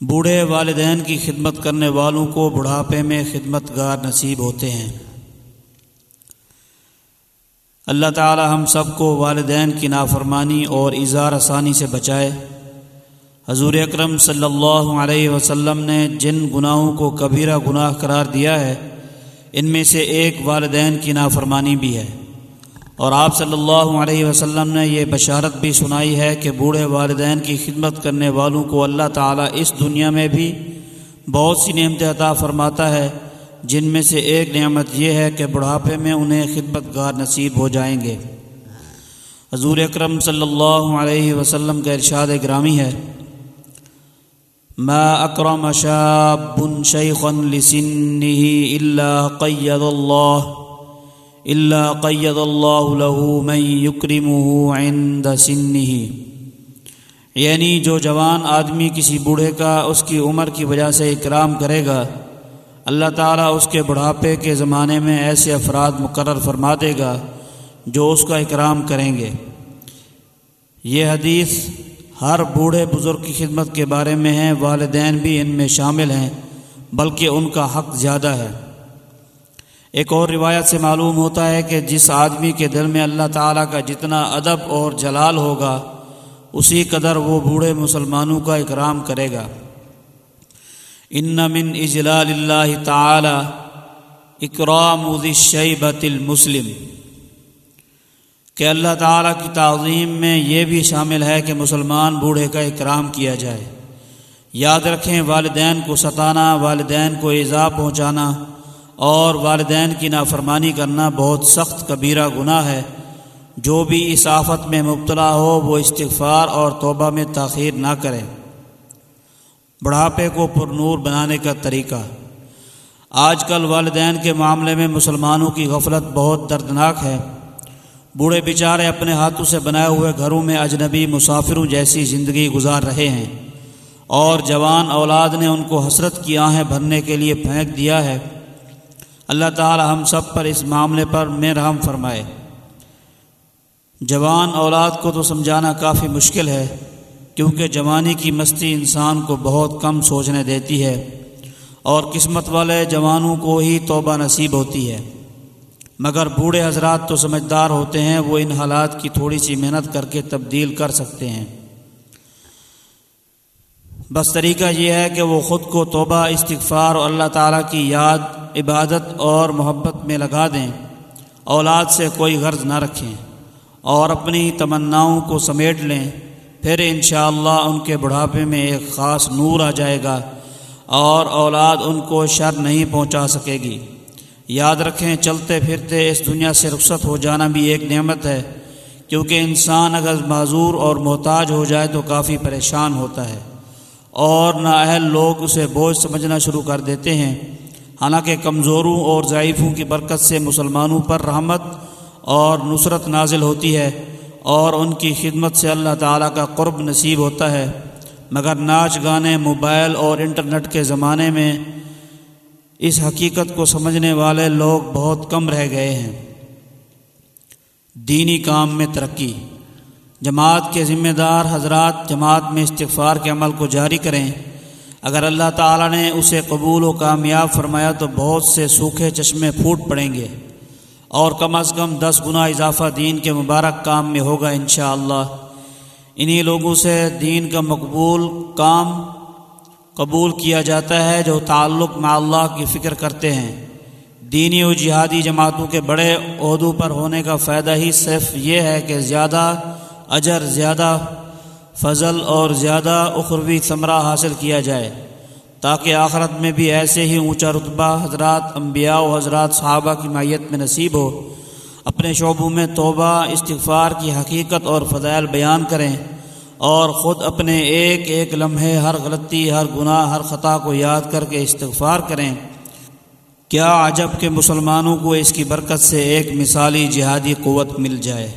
بوڑھے والدین کی خدمت کرنے والوں کو بڑھاپے میں خدمت گار نصیب ہوتے ہیں۔ اللہ تعالی ہم سب کو والدین کی نافرمانی اور اظہار ثانی سے بچائے۔ حضور اکرم صلی اللہ علیہ وسلم نے جن گناہوں کو کبیرہ گناہ قرار دیا ہے، ان میں سے ایک والدین کی نافرمانی بھی ہے۔ اور آپ صلی اللہ علیہ وسلم نے یہ بشارت بھی سنائی ہے کہ بوڑھے والدین کی خدمت کرنے والوں کو اللہ تعالیٰ اس دنیا میں بھی بہت سی نعمت عطا فرماتا ہے، جن میں سے ایک نعمت یہ ہے کہ بڑھاپے میں انہیں خدمت گار نصیب ہو جائیں گے۔ حضور اکرم صلی اللہ علیہ وسلم کا ارشاد گرامی ہے، ما اکرم شاب شیخا لسنه الا قید اللہ۔ اللہ قید اللہ له من یکرمه عند سنه. یعنی جو جوان آدمی کسی بوڑھے کا اس کی عمر کی وجہ سے اکرام کرے گا، اللہ تعالیٰ اس کے بڑھاپے کے زمانے میں ایسے افراد مقرر فرما دے گا جو اس کا اکرام کریں گے۔ یہ حدیث ہر بوڑھے بزرگ کی خدمت کے بارے میں ہے، والدین بھی ان میں شامل ہیں، بلکہ ان کا حق زیادہ ہے۔ ایک اور روایت سے معلوم ہوتا ہے کہ جس آدمی کے دل میں اللہ تعالیٰ کا جتنا ادب اور جلال ہوگا، اسی قدر وہ بوڑھے مسلمانوں کا اکرام کرے گا۔ ان من اجلال اللہ تعالی اکرام الشیبت المسلم۔ کہ اللہ تعالیٰ کی تعظیم میں یہ بھی شامل ہے کہ مسلمان بوڑھے کا اکرام کیا جائے۔ یاد رکھیں والدین کو ستانا، والدین کو ایزا پہنچانا اور والدین کی نافرمانی کرنا بہت سخت کبیرہ گناہ ہے۔ جو بھی اس آفت میں مبتلا ہو، وہ استغفار اور توبہ میں تاخیر نہ کرے۔ بڑھاپے کو پر نور بنانے کا طریقہ۔ آج کل والدین کے معاملے میں مسلمانوں کی غفلت بہت دردناک ہے۔ بوڑھے بیچارے اپنے ہاتھوں سے بنائے ہوئے گھروں میں اجنبی مسافروں جیسی زندگی گزار رہے ہیں۔ اور جوان اولاد نے ان کو حسرت کی آہیں بھرنے کے لیے پھینک دیا ہے۔ اللہ تعالی ہم سب پر اس معاملے پر میں رحم فرمائے۔ جوان اولاد کو تو سمجھانا کافی مشکل ہے، کیونکہ جوانی کی مستی انسان کو بہت کم سوچنے دیتی ہے اور قسمت والے جوانوں کو ہی توبہ نصیب ہوتی ہے۔ مگر بوڑھے حضرات تو سمجھدار ہوتے ہیں، وہ ان حالات کی تھوڑی سی محنت کر کے تبدیل کر سکتے ہیں۔ بس طریقہ یہ ہے کہ وہ خود کو توبہ، استغفار اور اللہ تعالیٰ کی یاد عبادت اور محبت میں لگا دیں، اولاد سے کوئی غرض نہ رکھیں اور اپنی تمناؤں کو سمیٹ لیں، پھر انشاءاللہ ان کے بڑھاپے میں ایک خاص نور آ جائے گا اور اولاد ان کو شر نہیں پہنچا سکے گی۔ یاد رکھیں، چلتے پھرتے اس دنیا سے رخصت ہو جانا بھی ایک نعمت ہے، کیونکہ انسان اگر معذور اور محتاج ہو جائے تو کافی پریشان ہوتا ہے۔ اور نااہل لوگ اسے بوجھ سمجھنا شروع کر دیتے ہیں۔ حالانکہ کمزوروں اور ضعیفوں کی برکت سے مسلمانوں پر رحمت اور نصرت نازل ہوتی ہے اور ان کی خدمت سے اللہ تعالیٰ کا قرب نصیب ہوتا ہے۔ مگر ناچ گانے، موبائل اور انٹرنیٹ کے زمانے میں اس حقیقت کو سمجھنے والے لوگ بہت کم رہ گئے ہیں۔ دینی کام میں ترقی۔ جماعت کے ذمہ دار حضرات جماعت میں استغفار کے عمل کو جاری کریں۔ اگر اللہ تعالیٰ نے اسے قبول و کامیاب فرمایا تو بہت سے سوکھے چشمے پھوٹ پڑیں گے اور کم از کم دس گنا اضافہ دین کے مبارک کام میں ہوگا انشاءاللہ۔ انہی لوگوں سے دین کا مقبول کام قبول کیا جاتا ہے جو تعلق مع اللہ کی فکر کرتے ہیں۔ دینی و جہادی جماعتوں کے بڑے عہدوں پر ہونے کا فائدہ ہی صرف یہ ہے کہ زیادہ اجر، زیادہ فضل اور زیادہ اخروی ثمرہ حاصل کیا جائے، تاکہ آخرت میں بھی ایسے ہی اونچا رتبہ حضرات انبیاء و حضرات صحابہ کی مائیت میں نصیب ہو۔ اپنے شعبوں میں توبہ، استغفار کی حقیقت اور فضائل بیان کریں اور خود اپنے ایک ایک لمحے ہر غلطی، ہر گناہ، ہر خطا کو یاد کر کے استغفار کریں۔ کیا عجب کے مسلمانوں کو اس کی برکت سے ایک مثالی جہادی قوت مل جائے۔